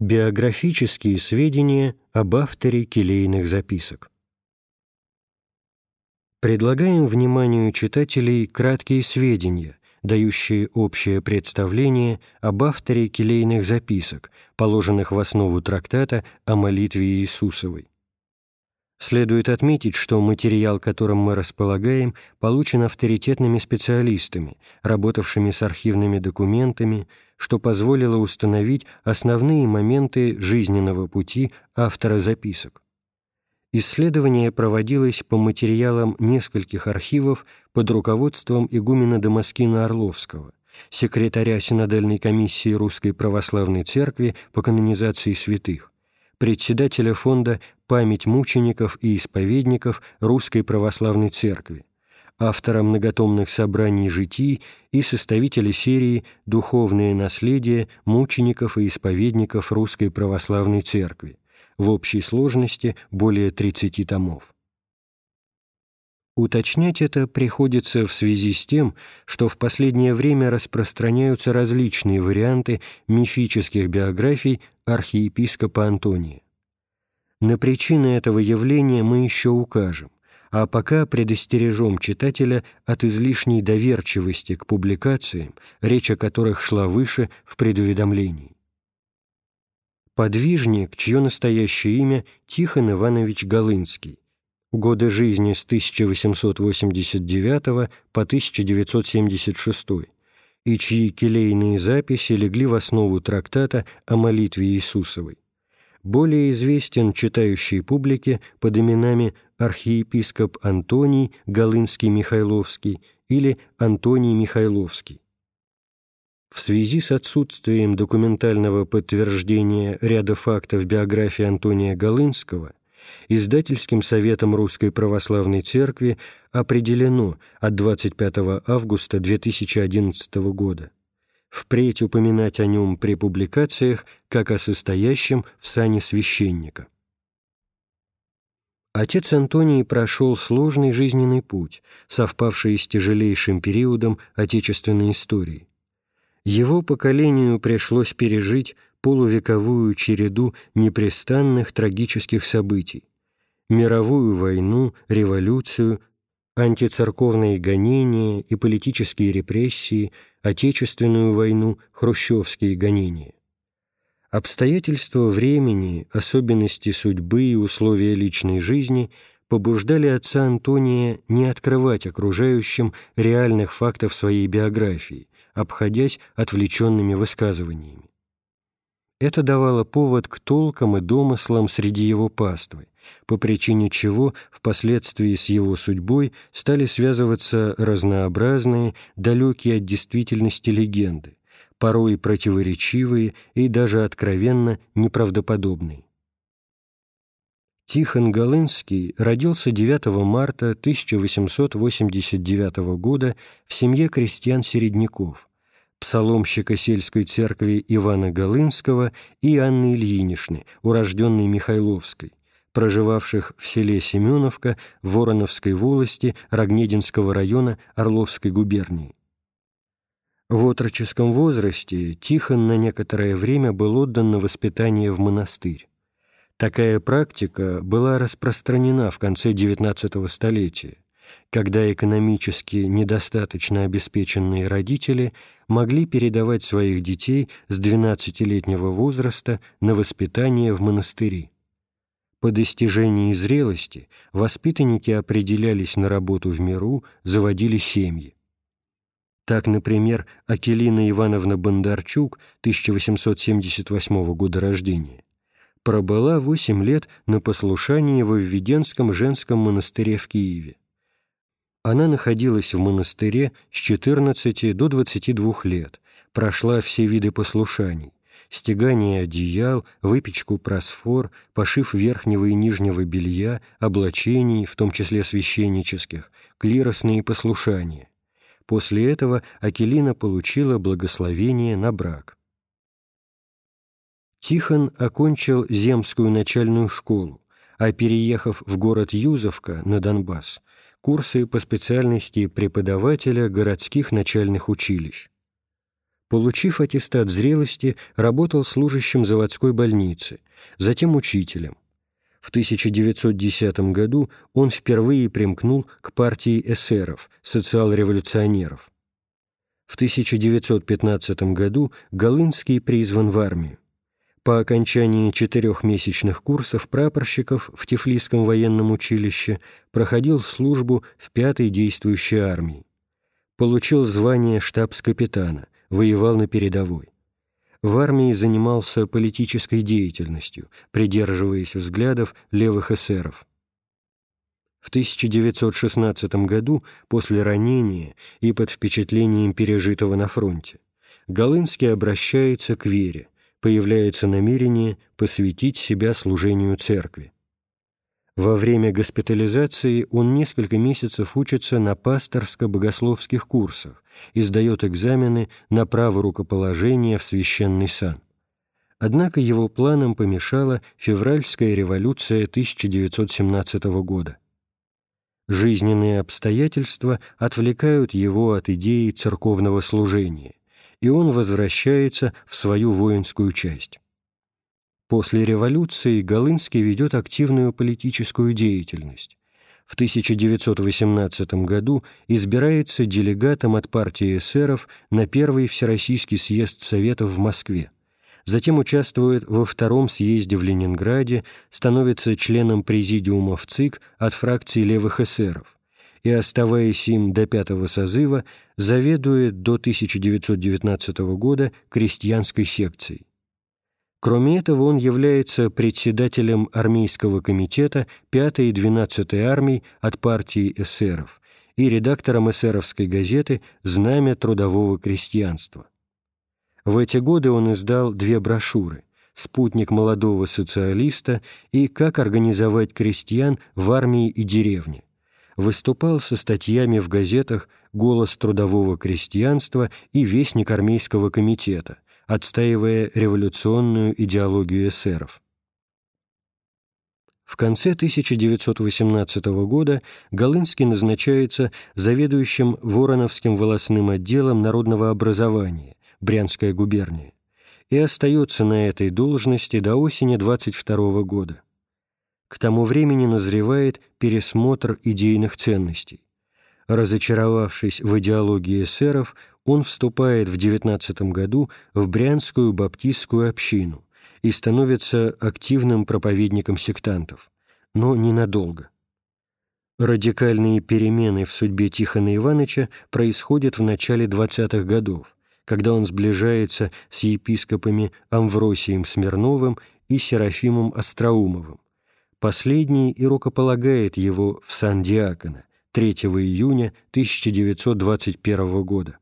Биографические сведения об авторе келейных записок. Предлагаем вниманию читателей краткие сведения, дающие общее представление об авторе келейных записок, положенных в основу трактата о молитве Иисусовой. Следует отметить, что материал, которым мы располагаем, получен авторитетными специалистами, работавшими с архивными документами, что позволило установить основные моменты жизненного пути автора записок. Исследование проводилось по материалам нескольких архивов под руководством игумена Дамаскина Орловского, секретаря Синодальной комиссии Русской Православной Церкви по канонизации святых, председателя фонда «Память мучеников и исповедников Русской Православной Церкви», автора многотомных собраний житий и составителя серии «Духовное наследие мучеников и исповедников Русской Православной Церкви», в общей сложности более 30 томов. Уточнять это приходится в связи с тем, что в последнее время распространяются различные варианты мифических биографий архиепископа Антония. На причины этого явления мы еще укажем, а пока предостережем читателя от излишней доверчивости к публикациям, речь о которых шла выше в предуведомлении. Подвижник, чье настоящее имя Тихон Иванович Голынский, годы жизни с 1889 по 1976, и чьи келейные записи легли в основу трактата о молитве Иисусовой. Более известен читающей публике под именами архиепископ Антоний Голынский-Михайловский или Антоний Михайловский. В связи с отсутствием документального подтверждения ряда фактов биографии Антония Голынского Издательским советом Русской Православной Церкви определено от 25 августа 2011 года впредь упоминать о нем при публикациях как о состоящем в сане священника. Отец Антоний прошел сложный жизненный путь, совпавший с тяжелейшим периодом отечественной истории. Его поколению пришлось пережить полувековую череду непрестанных трагических событий, мировую войну, революцию, антицерковные гонения и политические репрессии, отечественную войну, хрущевские гонения. Обстоятельства времени, особенности судьбы и условия личной жизни побуждали отца Антония не открывать окружающим реальных фактов своей биографии, обходясь отвлеченными высказываниями. Это давало повод к толкам и домыслам среди его паствы, по причине чего впоследствии с его судьбой стали связываться разнообразные, далекие от действительности легенды, порой противоречивые и даже откровенно неправдоподобные. Тихон Голынский родился 9 марта 1889 года в семье крестьян-середняков, псаломщика сельской церкви Ивана Голынского и Анны Ильинишны, урожденной Михайловской, проживавших в селе Семеновка Вороновской волости Рогнединского района Орловской губернии. В отроческом возрасте Тихон на некоторое время был отдан на воспитание в монастырь. Такая практика была распространена в конце XIX столетия когда экономически недостаточно обеспеченные родители могли передавать своих детей с 12-летнего возраста на воспитание в монастыри. По достижении зрелости воспитанники определялись на работу в миру, заводили семьи. Так, например, Акелина Ивановна Бондарчук, 1878 года рождения, пробыла 8 лет на послушании в Введенском женском монастыре в Киеве она находилась в монастыре с 14 до 22 лет, прошла все виды послушаний, стегание одеял, выпечку просфор, пошив верхнего и нижнего белья, облачений, в том числе священнических, клиросные послушания. После этого Акелина получила благословение на брак. Тихон окончил земскую начальную школу, а переехав в город Юзовка на Донбасс, курсы по специальности преподавателя городских начальных училищ. Получив аттестат зрелости, работал служащим заводской больницы, затем учителем. В 1910 году он впервые примкнул к партии эсеров, социал-революционеров. В 1915 году Голынский призван в армию. По окончании четырехмесячных курсов прапорщиков в Тифлисском военном училище проходил службу в пятой действующей армии. Получил звание штабс-капитана, воевал на передовой. В армии занимался политической деятельностью, придерживаясь взглядов левых эсеров. В 1916 году, после ранения и под впечатлением пережитого на фронте, Голынский обращается к вере, появляется намерение посвятить себя служению церкви. Во время госпитализации он несколько месяцев учится на пасторско-богословских курсах и сдает экзамены на право рукоположения в священный сан. Однако его планам помешала февральская революция 1917 года. Жизненные обстоятельства отвлекают его от идеи церковного служения, и он возвращается в свою воинскую часть. После революции Голынский ведет активную политическую деятельность. В 1918 году избирается делегатом от партии эсеров на Первый Всероссийский съезд Советов в Москве. Затем участвует во Втором съезде в Ленинграде, становится членом президиума в ЦИК от фракции левых эсеров и, оставаясь им до пятого созыва, заведует до 1919 года крестьянской секцией. Кроме этого, он является председателем армейского комитета 5-й и 12-й армий от партии эсеров и редактором эсеровской газеты «Знамя трудового крестьянства». В эти годы он издал две брошюры «Спутник молодого социалиста» и «Как организовать крестьян в армии и деревне». Выступал со статьями в газетах «Голос трудового крестьянства» и «Вестник армейского комитета», отстаивая революционную идеологию эсеров. В конце 1918 года Голынский назначается заведующим Вороновским волосным отделом народного образования, Брянская губерния, и остается на этой должности до осени 22 года. К тому времени назревает пересмотр идейных ценностей. Разочаровавшись в идеологии эсеров, он вступает в 19 году в Брянскую баптистскую общину и становится активным проповедником сектантов, но ненадолго. Радикальные перемены в судьбе Тихона Ивановича происходят в начале 20-х годов, когда он сближается с епископами Амвросием Смирновым и Серафимом Остроумовым. Последний и рукополагает его в сан Диакона 3 июня 1921 года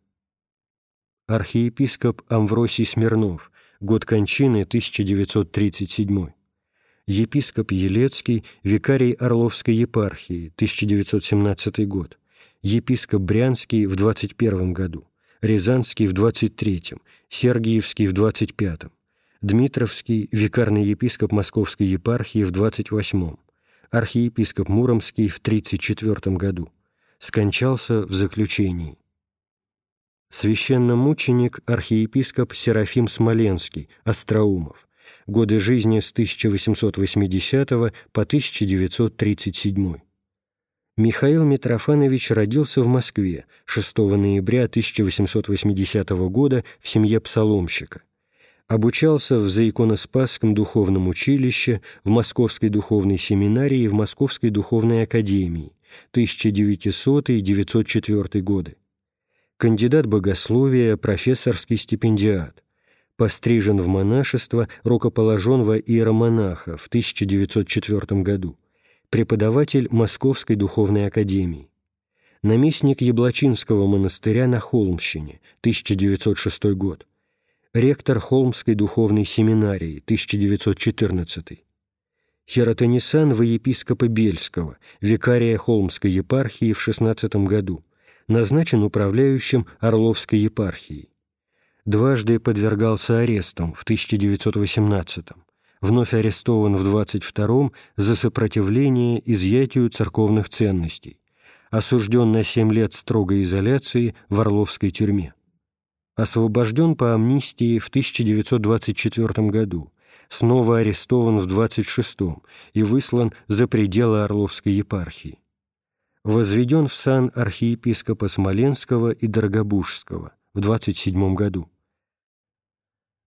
архиепископ Амвросий Смирнов, год кончины 1937, епископ Елецкий, викарий Орловской епархии, 1917 год, епископ Брянский в 21 году, Рязанский в 23, Сергиевский в 25, Дмитровский, викарный епископ Московской епархии в 28, архиепископ Муромский в 34 году, скончался в заключении священномученик архиепископ Серафим Смоленский, Остроумов, годы жизни с 1880 по 1937. Михаил Митрофанович родился в Москве 6 ноября 1880 года в семье псаломщика. Обучался в Заиконоспасском духовном училище, в Московской духовной семинарии и в Московской духовной академии 1900-904 годы кандидат богословия, профессорский стипендиат. Пострижен в монашество, рукоположен во иеромонаха в 1904 году. Преподаватель Московской духовной академии. Наместник Яблочинского монастыря на Холмщине, 1906 год. Ректор Холмской духовной семинарии, 1914 Херотонисан во епископа Бельского, викария Холмской епархии в 16 году назначен управляющим Орловской епархией. Дважды подвергался арестам в 1918 вновь арестован в 22 за сопротивление изъятию церковных ценностей, осужден на 7 лет строгой изоляции в Орловской тюрьме. освобожден по амнистии в 1924 году, снова арестован в 26 и выслан за пределы Орловской епархии. Возведен в сан архиепископа Смоленского и Дорогобужского в 27 году.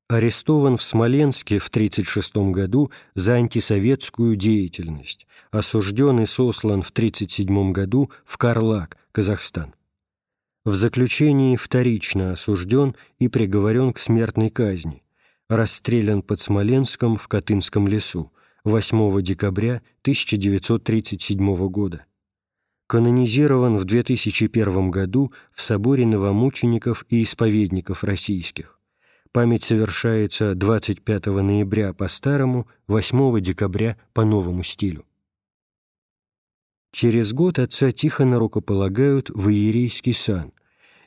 Арестован в Смоленске в 1936 году за антисоветскую деятельность, осужден и сослан в 1937 году в Карлак, Казахстан. В заключении вторично осужден и приговорен к смертной казни, расстрелян под Смоленском в Катынском лесу 8 декабря 1937 года. Канонизирован в 2001 году в соборе новомучеников и исповедников российских. Память совершается 25 ноября по старому, 8 декабря по новому стилю. Через год отца Тихона рукополагают в Иерейский сан,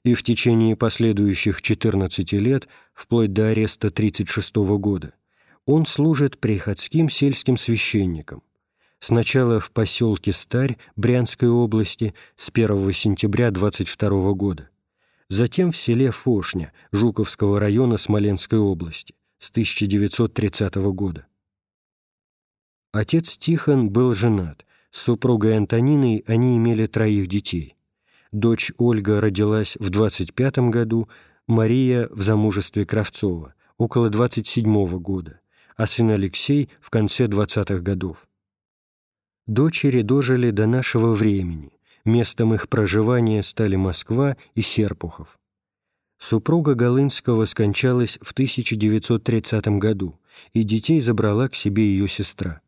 и в течение последующих 14 лет, вплоть до ареста 36 года, он служит приходским сельским священником. Сначала в поселке Старь Брянской области с 1 сентября 22 года, затем в селе Фошня Жуковского района Смоленской области с 1930 года. Отец Тихон был женат, с супругой Антониной они имели троих детей – Дочь Ольга родилась в 25 году, Мария в замужестве Кравцова, около 27 года, а сын Алексей в конце 20-х годов. Дочери дожили до нашего времени. Местом их проживания стали Москва и Серпухов. Супруга Голынского скончалась в 1930 году, и детей забрала к себе ее сестра.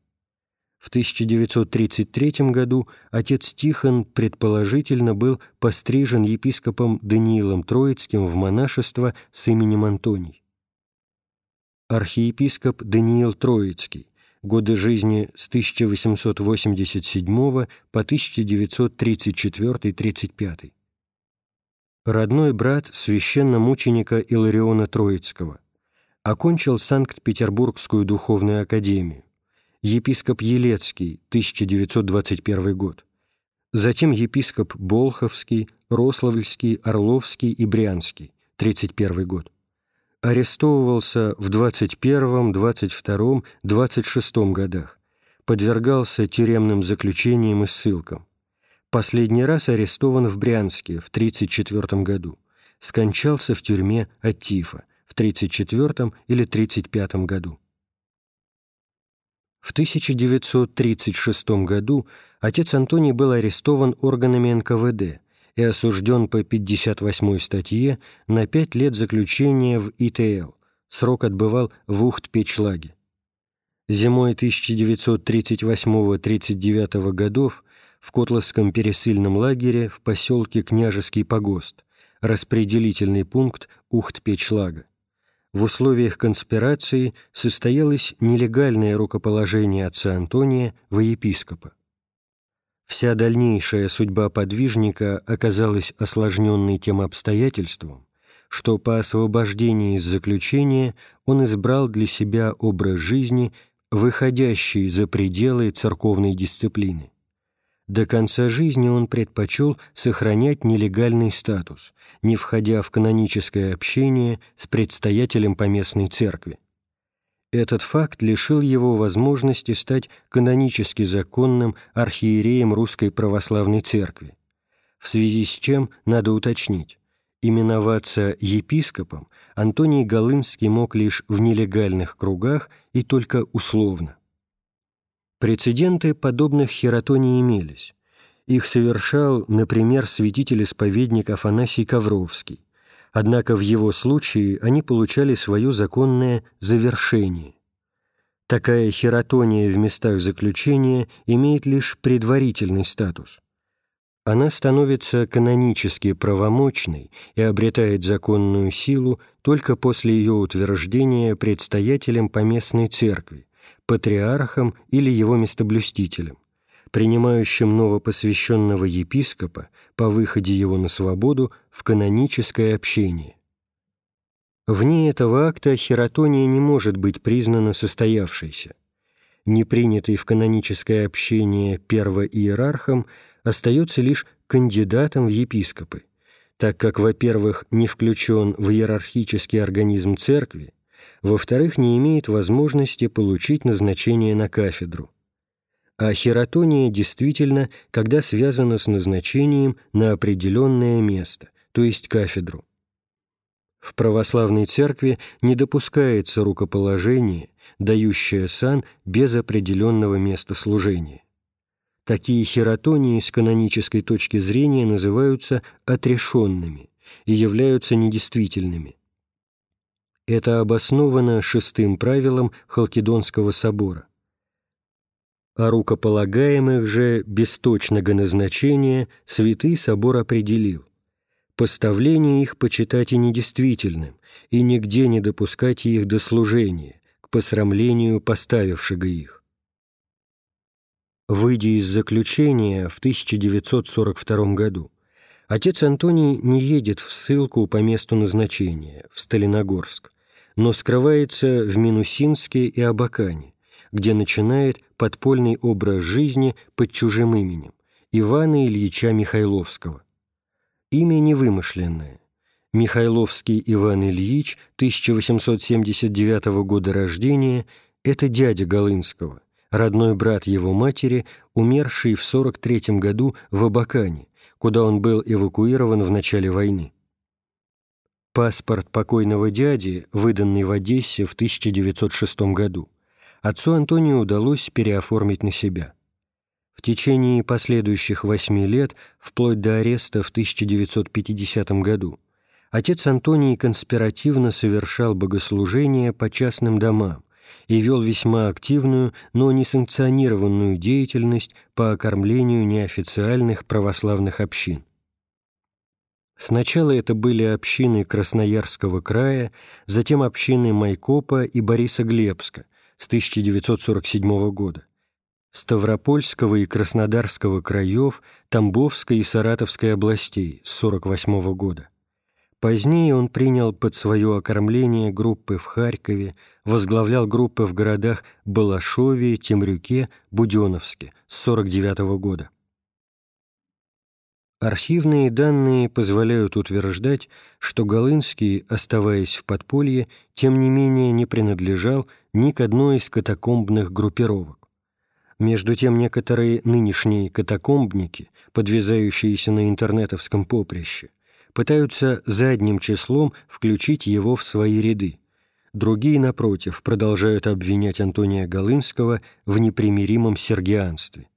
В 1933 году отец Тихон, предположительно, был пострижен епископом Даниилом Троицким в монашество с именем Антоний. Архиепископ Даниил Троицкий. Годы жизни с 1887 по 1934-35. Родной брат священномученика Илариона Троицкого. Окончил Санкт-Петербургскую духовную академию епископ Елецкий, 1921 год, затем епископ Болховский, Рославльский, Орловский и Брянский, 31 год. Арестовывался в 21, 22, 26 годах, подвергался тюремным заключениям и ссылкам. Последний раз арестован в Брянске в 34 году, скончался в тюрьме от тифа в 34 или 35 году. В 1936 году отец Антоний был арестован органами НКВД и осужден по 58 статье на пять лет заключения в ИТЛ. Срок отбывал в Ухт-Печлаге. Зимой 1938-39 годов в Котловском пересыльном лагере в поселке Княжеский погост, распределительный пункт Ухт-Печлага в условиях конспирации состоялось нелегальное рукоположение отца Антония во епископа. Вся дальнейшая судьба подвижника оказалась осложненной тем обстоятельством, что по освобождении из заключения он избрал для себя образ жизни, выходящий за пределы церковной дисциплины. До конца жизни он предпочел сохранять нелегальный статус, не входя в каноническое общение с предстоятелем поместной церкви. Этот факт лишил его возможности стать канонически законным архиереем Русской Православной Церкви, в связи с чем надо уточнить, именоваться епископом Антоний Голынский мог лишь в нелегальных кругах и только условно. Прецеденты подобных хератоний имелись. Их совершал, например, святитель-исповедник Афанасий Ковровский. Однако в его случае они получали свое законное завершение. Такая хератония в местах заключения имеет лишь предварительный статус. Она становится канонически правомочной и обретает законную силу только после ее утверждения предстоятелем поместной церкви, патриархом или его местоблюстителем, принимающим новопосвященного епископа по выходе его на свободу в каноническое общение. Вне этого акта хератония не может быть признана состоявшейся. Непринятый в каноническое общение первоиерархом остается лишь кандидатом в епископы. так как, во-первых, не включен в иерархический организм церкви, во-вторых, не имеет возможности получить назначение на кафедру. А хератония действительно, когда связана с назначением на определенное место, то есть кафедру. В православной церкви не допускается рукоположение, дающее сан без определенного места служения. Такие хератонии с канонической точки зрения называются отрешенными и являются недействительными. Это обосновано шестым правилом Халкидонского собора. О рукополагаемых же без точного назначения Святый Собор определил поставление их почитать и недействительным, и нигде не допускать их до служения, к посрамлению поставившего их. Выйдя из заключения в 1942 году, отец Антоний не едет в ссылку по месту назначения, в Сталиногорск, но скрывается в Минусинске и Абакане, где начинает подпольный образ жизни под чужим именем Ивана Ильича Михайловского. Имя невымышленное. Михайловский Иван Ильич, 1879 года рождения, это дядя Голынского, родной брат его матери, умерший в 43 году в Абакане, куда он был эвакуирован в начале войны. Паспорт покойного дяди, выданный в Одессе в 1906 году, отцу Антонию удалось переоформить на себя. В течение последующих восьми лет, вплоть до ареста в 1950 году, отец Антоний конспиративно совершал богослужения по частным домам, и вел весьма активную, но несанкционированную деятельность по окормлению неофициальных православных общин. Сначала это были общины Красноярского края, затем общины Майкопа и Бориса Глебска с 1947 года, Ставропольского и Краснодарского краев, Тамбовской и Саратовской областей с 1948 года. Позднее он принял под свое окормление группы в Харькове, возглавлял группы в городах Балашове, Темрюке, Буденновске с 49 года. Архивные данные позволяют утверждать, что Голынский, оставаясь в подполье, тем не менее не принадлежал ни к одной из катакомбных группировок. Между тем некоторые нынешние катакомбники, подвязающиеся на интернетовском поприще, пытаются задним числом включить его в свои ряды. Другие, напротив, продолжают обвинять Антония Голынского в непримиримом сергианстве.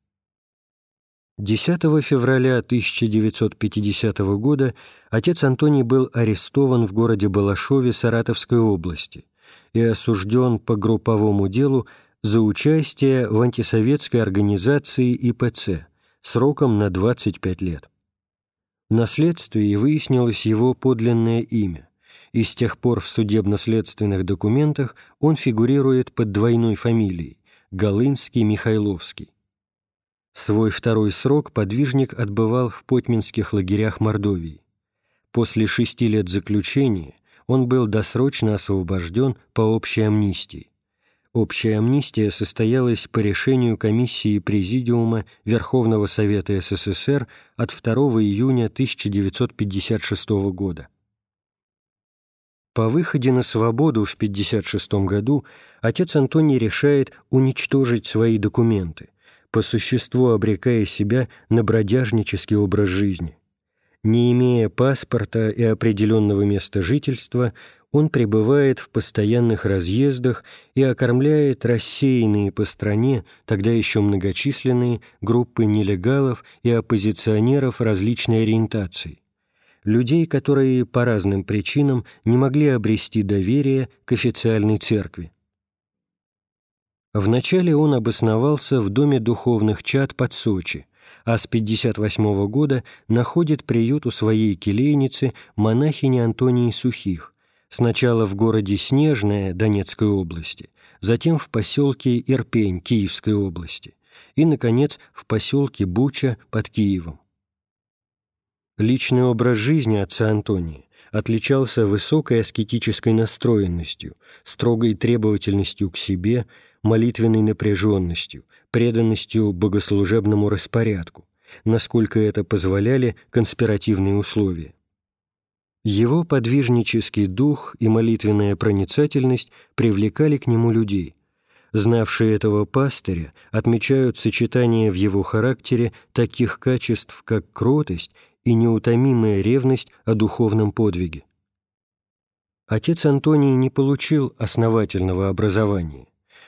10 февраля 1950 года отец Антоний был арестован в городе Балашове Саратовской области и осужден по групповому делу за участие в антисоветской организации ИПЦ сроком на 25 лет. На следствии выяснилось его подлинное имя, и с тех пор в судебно-следственных документах он фигурирует под двойной фамилией – Голынский-Михайловский. Свой второй срок подвижник отбывал в потьминских лагерях Мордовии. После шести лет заключения он был досрочно освобожден по общей амнистии. Общая амнистия состоялась по решению комиссии Президиума Верховного Совета СССР от 2 июня 1956 года. По выходе на свободу в 1956 году отец Антоний решает уничтожить свои документы, по существу обрекая себя на бродяжнический образ жизни. Не имея паспорта и определенного места жительства, он пребывает в постоянных разъездах и окормляет рассеянные по стране, тогда еще многочисленные, группы нелегалов и оппозиционеров различной ориентации, людей, которые по разным причинам не могли обрести доверие к официальной церкви. Вначале он обосновался в Доме духовных чад под Сочи, а с 58 года находит приют у своей келейницы монахини Антонии Сухих, сначала в городе Снежное Донецкой области, затем в поселке Ирпень Киевской области и, наконец, в поселке Буча под Киевом. Личный образ жизни отца Антония отличался высокой аскетической настроенностью, строгой требовательностью к себе, молитвенной напряженностью, преданностью богослужебному распорядку, насколько это позволяли конспиративные условия. Его подвижнический дух и молитвенная проницательность привлекали к нему людей. Знавшие этого пастыря отмечают сочетание в его характере таких качеств, как кротость и неутомимая ревность о духовном подвиге. Отец Антоний не получил основательного образования.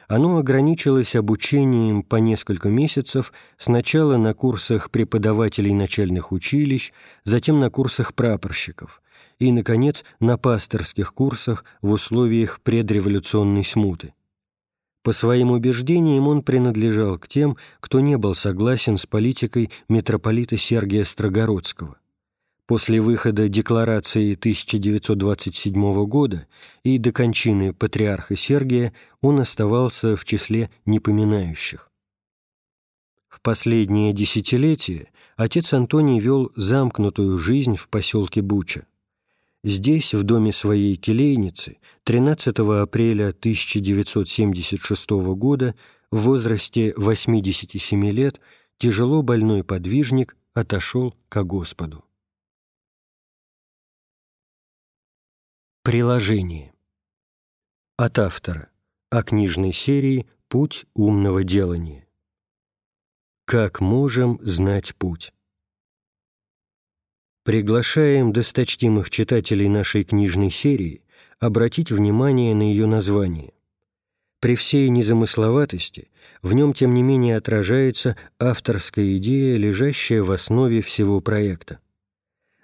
Оно ограничилось обучением по несколько месяцев сначала на курсах преподавателей начальных училищ, затем на курсах прапорщиков и, наконец, на пасторских курсах в условиях предреволюционной смуты. По своим убеждениям он принадлежал к тем, кто не был согласен с политикой митрополита Сергия Строгородского. После выхода декларации 1927 года и до кончины патриарха Сергия он оставался в числе непоминающих. В последние десятилетия отец Антоний вел замкнутую жизнь в поселке Буча. Здесь, в доме своей келейницы, 13 апреля 1976 года в возрасте 87 лет тяжело больной подвижник отошел ко Господу. Приложение. От автора. О книжной серии «Путь умного делания». Как можем знать путь? Приглашаем досточтимых читателей нашей книжной серии обратить внимание на ее название. При всей незамысловатости в нем, тем не менее, отражается авторская идея, лежащая в основе всего проекта.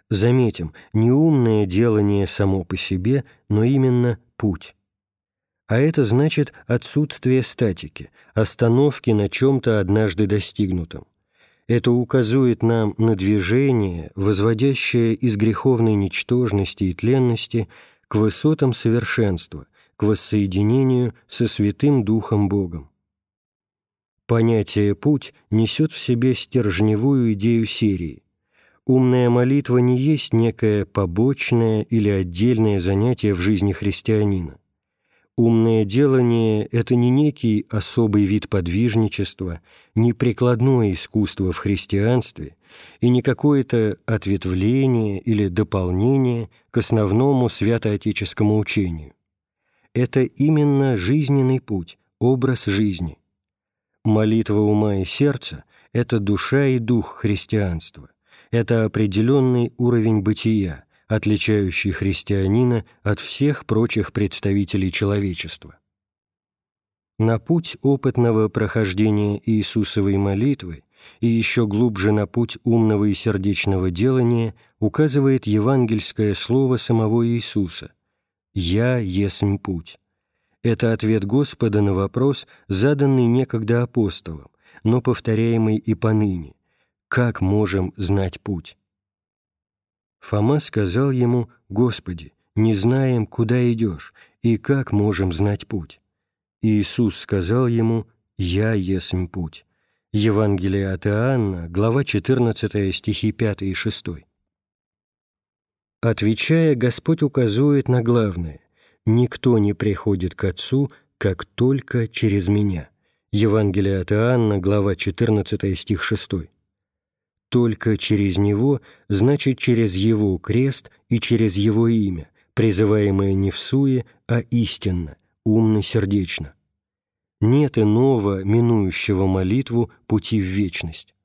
Заметим, не умное делание само по себе, но именно путь. А это значит отсутствие статики, остановки на чем-то однажды достигнутом. Это указывает нам на движение, возводящее из греховной ничтожности и тленности к высотам совершенства, к воссоединению со Святым Духом Богом. Понятие «путь» несет в себе стержневую идею серии. Умная молитва не есть некое побочное или отдельное занятие в жизни христианина. Умное делание – это не некий особый вид подвижничества, не прикладное искусство в христианстве и не какое-то ответвление или дополнение к основному святоотеческому учению. Это именно жизненный путь, образ жизни. Молитва ума и сердца – это душа и дух христианства, это определенный уровень бытия – отличающий христианина от всех прочих представителей человечества. На путь опытного прохождения Иисусовой молитвы и еще глубже на путь умного и сердечного делания указывает евангельское слово самого Иисуса «Я есмь путь». Это ответ Господа на вопрос, заданный некогда апостолом, но повторяемый и поныне «Как можем знать путь?» Фома сказал ему, «Господи, не знаем, куда идешь, и как можем знать путь?» Иисус сказал ему, «Я есмь путь». Евангелие от Иоанна, глава 14, стихи 5 и 6. Отвечая, Господь указывает на главное «Никто не приходит к Отцу, как только через Меня». Евангелие от Иоанна, глава 14, стих 6 только через Него, значит через Его крест и через Его имя, призываемое не в суе, а истинно, умно-сердечно. Нет иного, минующего молитву, пути в вечность.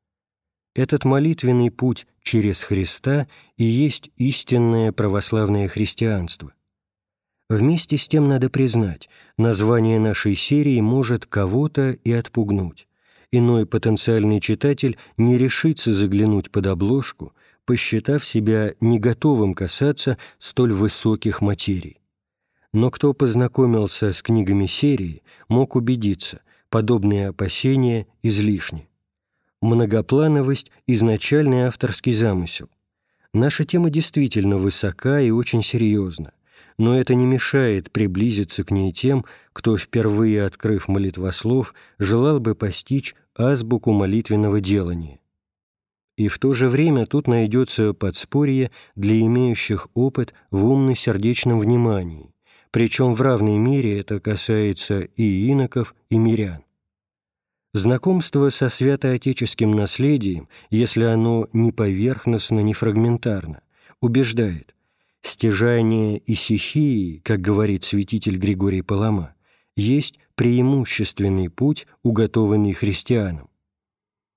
Этот молитвенный путь через Христа и есть истинное православное христианство. Вместе с тем надо признать, название нашей серии может кого-то и отпугнуть иной потенциальный читатель не решится заглянуть под обложку, посчитав себя не готовым касаться столь высоких материй. Но кто познакомился с книгами серии, мог убедиться, подобные опасения излишни. Многоплановость – изначальный авторский замысел. Наша тема действительно высока и очень серьезна но это не мешает приблизиться к ней тем, кто, впервые открыв молитвослов, желал бы постичь азбуку молитвенного делания. И в то же время тут найдется подспорье для имеющих опыт в умно-сердечном внимании, причем в равной мере это касается и иноков, и мирян. Знакомство со святоотеческим наследием, если оно не поверхностно, не фрагментарно, убеждает – Стяжание и стихии, как говорит святитель Григорий Палама, есть преимущественный путь, уготованный христианам.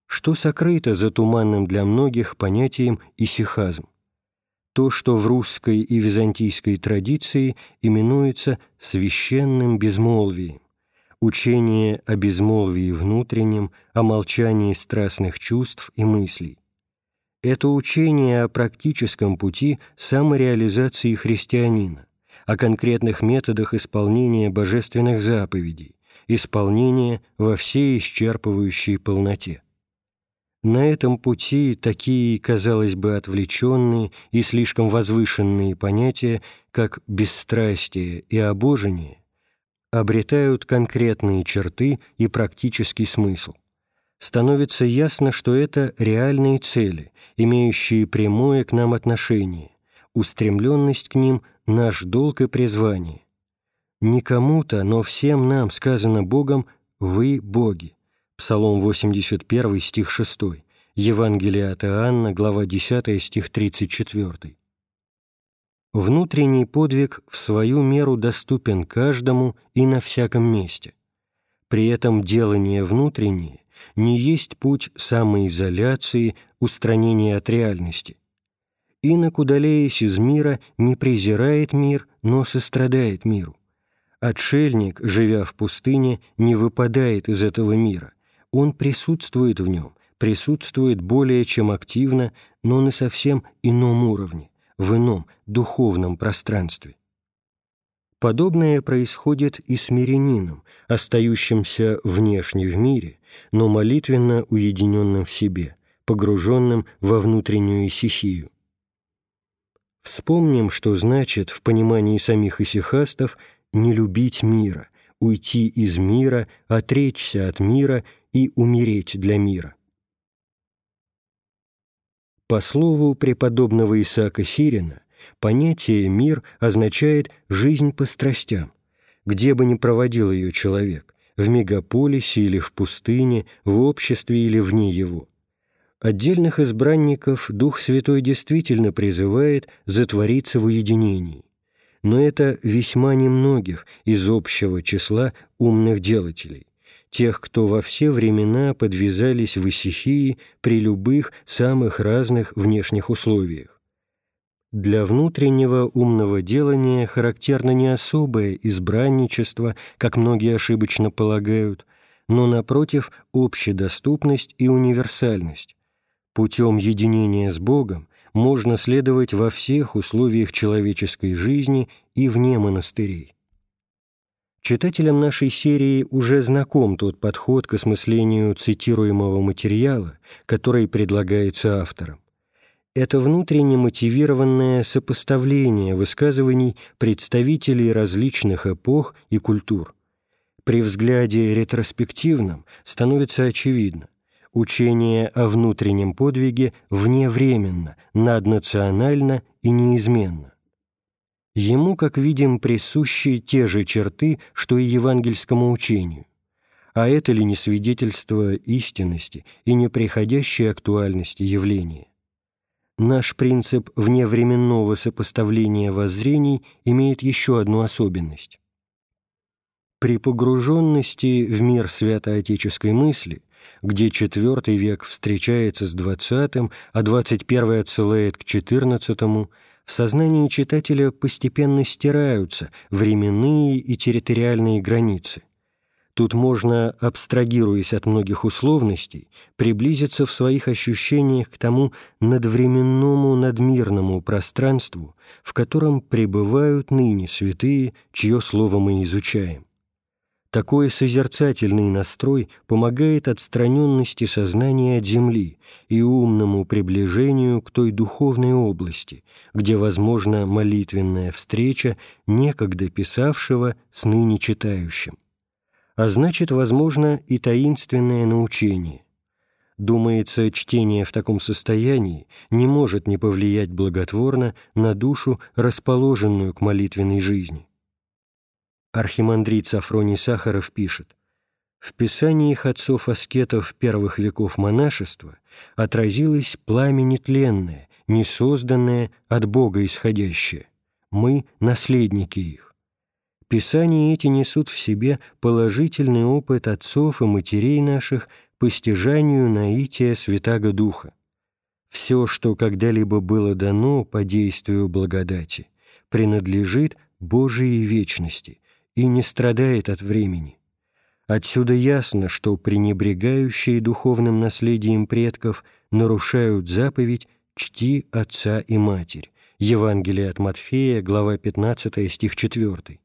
Что сокрыто за туманным для многих понятием исихазм? То, что в русской и византийской традиции именуется священным безмолвием, учение о безмолвии внутреннем, о молчании страстных чувств и мыслей. Это учение о практическом пути самореализации христианина, о конкретных методах исполнения божественных заповедей, исполнения во всей исчерпывающей полноте. На этом пути такие, казалось бы, отвлеченные и слишком возвышенные понятия, как бесстрастие и обожение, обретают конкретные черты и практический смысл. Становится ясно, что это реальные цели, имеющие прямое к нам отношение, устремленность к ним – наш долг и призвание. Не кому-то, но всем нам сказано Богом «Вы – боги». Псалом 81, стих 6, Евангелие от Иоанна, глава 10, стих 34. Внутренний подвиг в свою меру доступен каждому и на всяком месте. При этом делание внутреннее не есть путь самоизоляции, устранения от реальности. Инок, удаляясь из мира, не презирает мир, но сострадает миру. Отшельник, живя в пустыне, не выпадает из этого мира. Он присутствует в нем, присутствует более чем активно, но на совсем ином уровне в ином, духовном пространстве. Подобное происходит и с мирянином, остающимся внешне в мире, но молитвенно уединенным в себе, погруженным во внутреннюю исихию. Вспомним, что значит в понимании самих исихастов не любить мира, уйти из мира, отречься от мира и умереть для мира. По слову преподобного Исаака Сирина, понятие «мир» означает «жизнь по страстям», где бы ни проводил ее человек, в мегаполисе или в пустыне, в обществе или вне его. Отдельных избранников Дух Святой действительно призывает затвориться в уединении, но это весьма немногих из общего числа умных делателей тех, кто во все времена подвязались в исихии при любых самых разных внешних условиях. Для внутреннего умного делания характерно не особое избранничество, как многие ошибочно полагают, но, напротив, общедоступность и универсальность. Путем единения с Богом можно следовать во всех условиях человеческой жизни и вне монастырей. Читателям нашей серии уже знаком тот подход к осмыслению цитируемого материала, который предлагается автором. Это внутренне мотивированное сопоставление высказываний представителей различных эпох и культур. При взгляде ретроспективном становится очевидно, учение о внутреннем подвиге вневременно, наднационально и неизменно. Ему, как видим, присущи те же черты, что и евангельскому учению. А это ли не свидетельство истинности и неприходящей актуальности явления? Наш принцип вневременного сопоставления воззрений имеет еще одну особенность. При погруженности в мир святоотеческой мысли, где IV век встречается с XX, а XXI отсылает к XIV, в сознании читателя постепенно стираются временные и территориальные границы. Тут можно, абстрагируясь от многих условностей, приблизиться в своих ощущениях к тому надвременному надмирному пространству, в котором пребывают ныне святые, чье слово мы изучаем. Такой созерцательный настрой помогает отстраненности сознания от земли и умному приближению к той духовной области, где возможна молитвенная встреча некогда писавшего с ныне читающим. А значит, возможно и таинственное научение. Думается, чтение в таком состоянии не может не повлиять благотворно на душу, расположенную к молитвенной жизни. Архимандрит Сафроний Сахаров пишет, «В писаниях отцов-аскетов первых веков монашества отразилось пламя нетленное, несозданное, от Бога исходящее. Мы – наследники их. Писания эти несут в себе положительный опыт отцов и матерей наших по стяжанию наития Святаго Духа. Все, что когда-либо было дано по действию благодати, принадлежит Божией вечности и не страдает от времени. Отсюда ясно, что пренебрегающие духовным наследием предков нарушают заповедь «Чти отца и матерь». Евангелие от Матфея, глава 15, стих 4.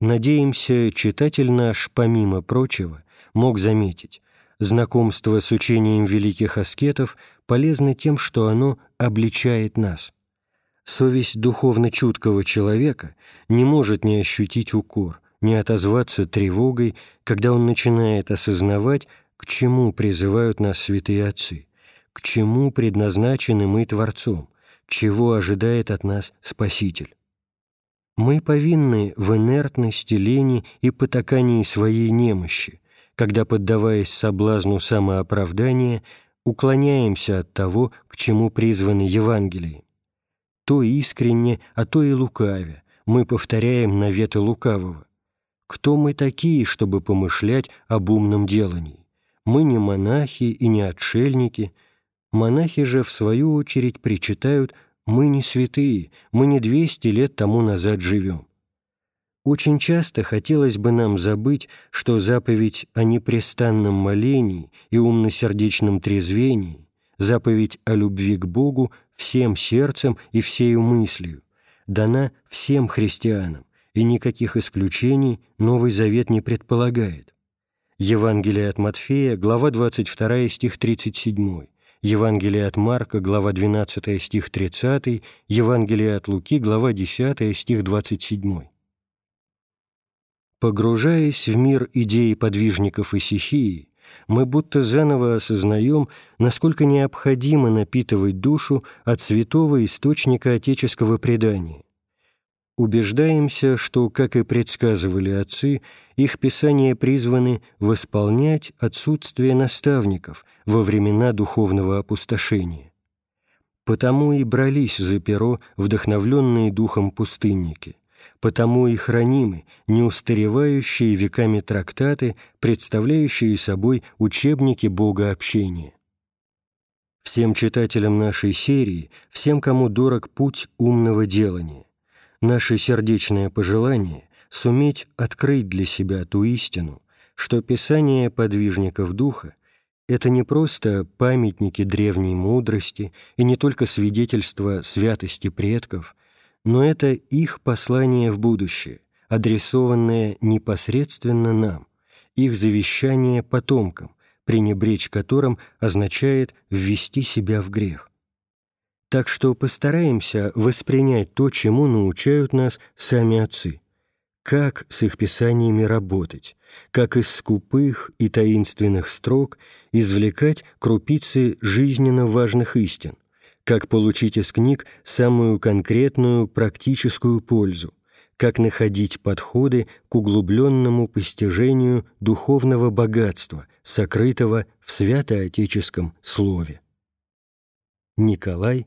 Надеемся, читатель наш, помимо прочего, мог заметить, знакомство с учением великих аскетов полезно тем, что оно обличает нас. Совесть духовно чуткого человека не может не ощутить укор, не отозваться тревогой, когда он начинает осознавать, к чему призывают нас святые отцы, к чему предназначены мы Творцом, чего ожидает от нас Спаситель. Мы повинны в инертности, лени и потакании своей немощи, когда, поддаваясь соблазну самооправдания, уклоняемся от того, к чему призваны Евангелие. То искренне, а то и лукавя, мы повторяем наветы лукавого. Кто мы такие, чтобы помышлять об умном делании? Мы не монахи и не отшельники. Монахи же, в свою очередь, причитают «мы не святые, мы не двести лет тому назад живем». Очень часто хотелось бы нам забыть, что заповедь о непрестанном молении и умно-сердечном трезвении, заповедь о любви к Богу всем сердцем и всею мыслью, дана всем христианам, и никаких исключений Новый Завет не предполагает. Евангелие от Матфея, глава 22, стих 37, Евангелие от Марка, глава 12, стих 30, Евангелие от Луки, глава 10, стих 27. Погружаясь в мир идеи подвижников и стихии, мы будто заново осознаем, насколько необходимо напитывать душу от святого источника отеческого предания, убеждаемся, что, как и предсказывали отцы, их писания призваны восполнять отсутствие наставников во времена духовного опустошения. Потому и брались за перо вдохновленные духом пустынники, потому и хранимы неустаревающие веками трактаты, представляющие собой учебники богообщения. Всем читателям нашей серии, всем, кому дорог путь умного делания, наше сердечное пожелание суметь открыть для себя ту истину, что Писание подвижников Духа – это не просто памятники древней мудрости и не только свидетельство святости предков, но это их послание в будущее, адресованное непосредственно нам, их завещание потомкам, пренебречь которым означает ввести себя в грех. Так что постараемся воспринять то, чему научают нас сами отцы. Как с их писаниями работать, как из скупых и таинственных строк извлекать крупицы жизненно важных истин, как получить из книг самую конкретную практическую пользу, как находить подходы к углубленному постижению духовного богатства, сокрытого в святоотеческом слове. Николай